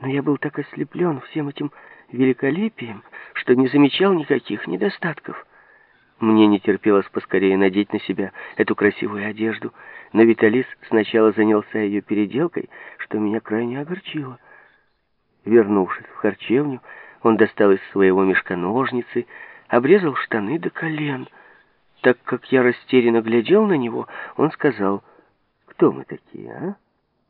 Но я был так ослеплен всем этим великолепием, что не замечал никаких недостатков. Мне не терпелось поскорее надеть на себя эту красивую одежду, но Виталис сначала занялся ее переделкой, что меня крайне огорчило. Вернувшись в харчевню, он достал из своего мешка ножницы, обрезал штаны до колен. Так как я растерянно глядел на него, он сказал, «Кто мы такие, а?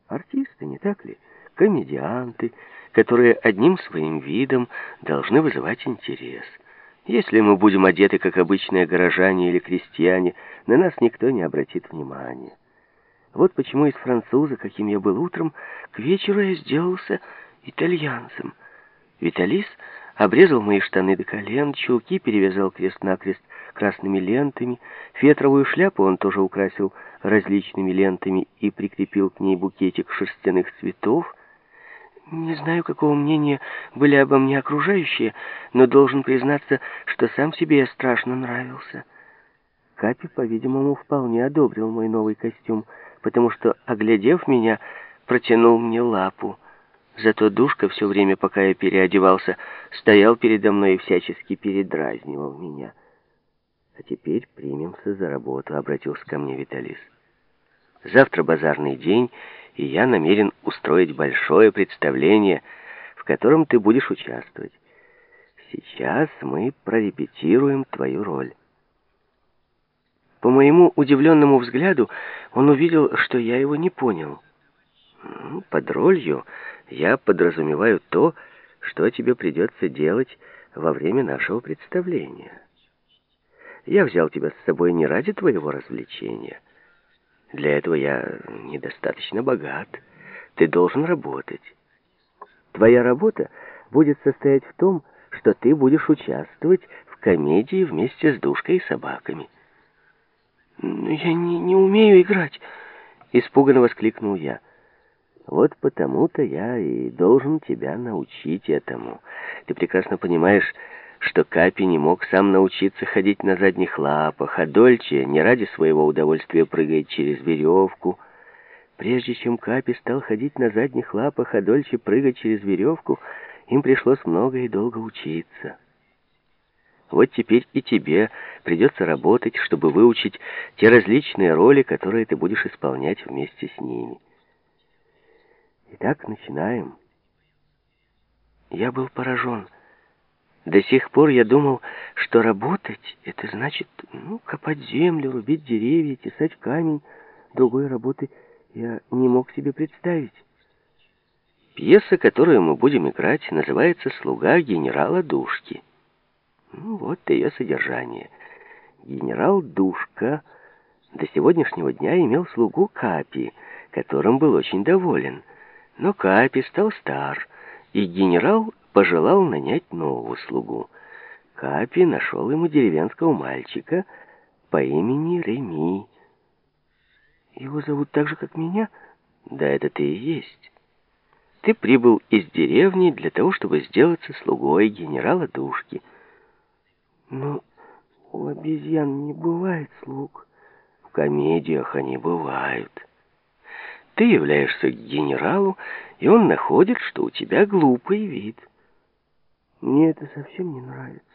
Артисты, не так ли? Комедианты, которые одним своим видом должны вызывать интерес». Если мы будем одеты, как обычные горожане или крестьяне, на нас никто не обратит внимания. Вот почему из француза, каким я был утром, к вечеру я сделался итальянцем. Виталис обрезал мои штаны до колен, чулки перевязал крест-накрест красными лентами, фетровую шляпу он тоже украсил различными лентами и прикрепил к ней букетик шерстяных цветов, не знаю, какого мнения были обо мне окружающие, но должен признаться, что сам себе я страшно нравился. Капи, по-видимому, вполне одобрил мой новый костюм, потому что, оглядев меня, протянул мне лапу. Зато Душка все время, пока я переодевался, стоял передо мной и всячески передразнивал меня. «А теперь примемся за работу», — обратился ко мне Виталис. «Завтра базарный день, и я намерен устроить большое представление, в котором ты будешь участвовать. Сейчас мы прорепетируем твою роль. По моему удивленному взгляду он увидел, что я его не понял. Под ролью я подразумеваю то, что тебе придется делать во время нашего представления. Я взял тебя с собой не ради твоего развлечения, для этого я недостаточно богат. Ты должен работать. Твоя работа будет состоять в том, что ты будешь участвовать в комедии вместе с душкой и собаками. «Я не, не умею играть!» — испуганно воскликнул я. «Вот потому-то я и должен тебя научить этому. Ты прекрасно понимаешь, что Капи не мог сам научиться ходить на задних лапах, а Дольче не ради своего удовольствия прыгает через веревку. Прежде чем Капи стал ходить на задних лапах, а Дольче прыгать через веревку, им пришлось много и долго учиться. Вот теперь и тебе придется работать, чтобы выучить те различные роли, которые ты будешь исполнять вместе с ними. Итак, начинаем. Я был поражен. До сих пор я думал, что работать — это значит, ну, копать землю, рубить деревья, тесать камень. Другой работы я не мог себе представить. Пьеса, которую мы будем играть, называется «Слуга генерала Душки». Ну, вот ее содержание. Генерал Душка до сегодняшнего дня имел слугу Капи, которым был очень доволен. Но Капи стал стар, и генерал пожелал нанять нового слугу. Капи нашел ему деревенского мальчика по имени Реми. Его зовут так же, как меня? Да, это ты и есть. Ты прибыл из деревни для того, чтобы сделаться слугой генерала Душки. Но у обезьян не бывает слуг. В комедиях они бывают. Ты являешься к генералу, и он находит, что у тебя глупый вид. Мне это совсем не нравится.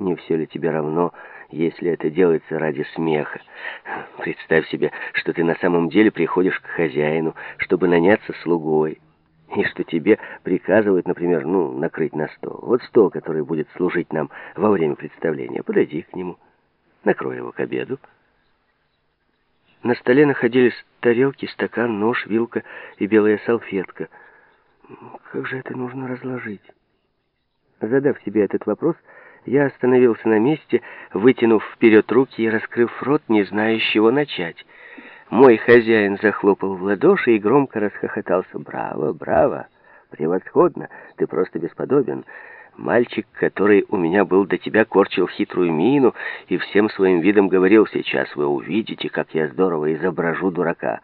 Не все ли тебе равно, если это делается ради смеха? Представь себе, что ты на самом деле приходишь к хозяину, чтобы наняться слугой, и что тебе приказывают, например, ну, накрыть на стол. Вот стол, который будет служить нам во время представления. Подойди к нему, накрой его к обеду. На столе находились тарелки, стакан, нож, вилка и белая салфетка. Как же это нужно разложить? Задав себе этот вопрос, я остановился на месте, вытянув вперед руки и раскрыв рот, не зная, с чего начать. Мой хозяин захлопал в ладоши и громко расхохотался. «Браво, браво! Превосходно! Ты просто бесподобен!» Мальчик, который у меня был до тебя, корчил хитрую мину и всем своим видом говорил, «Сейчас вы увидите, как я здорово изображу дурака».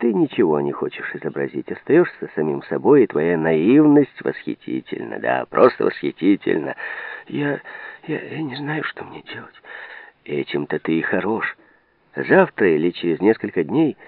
Ты ничего не хочешь изобразить, остаешься самим собой, и твоя наивность восхитительна, да, просто восхитительна. Я, я, я не знаю, что мне делать. Этим-то ты и хорош. Завтра или через несколько дней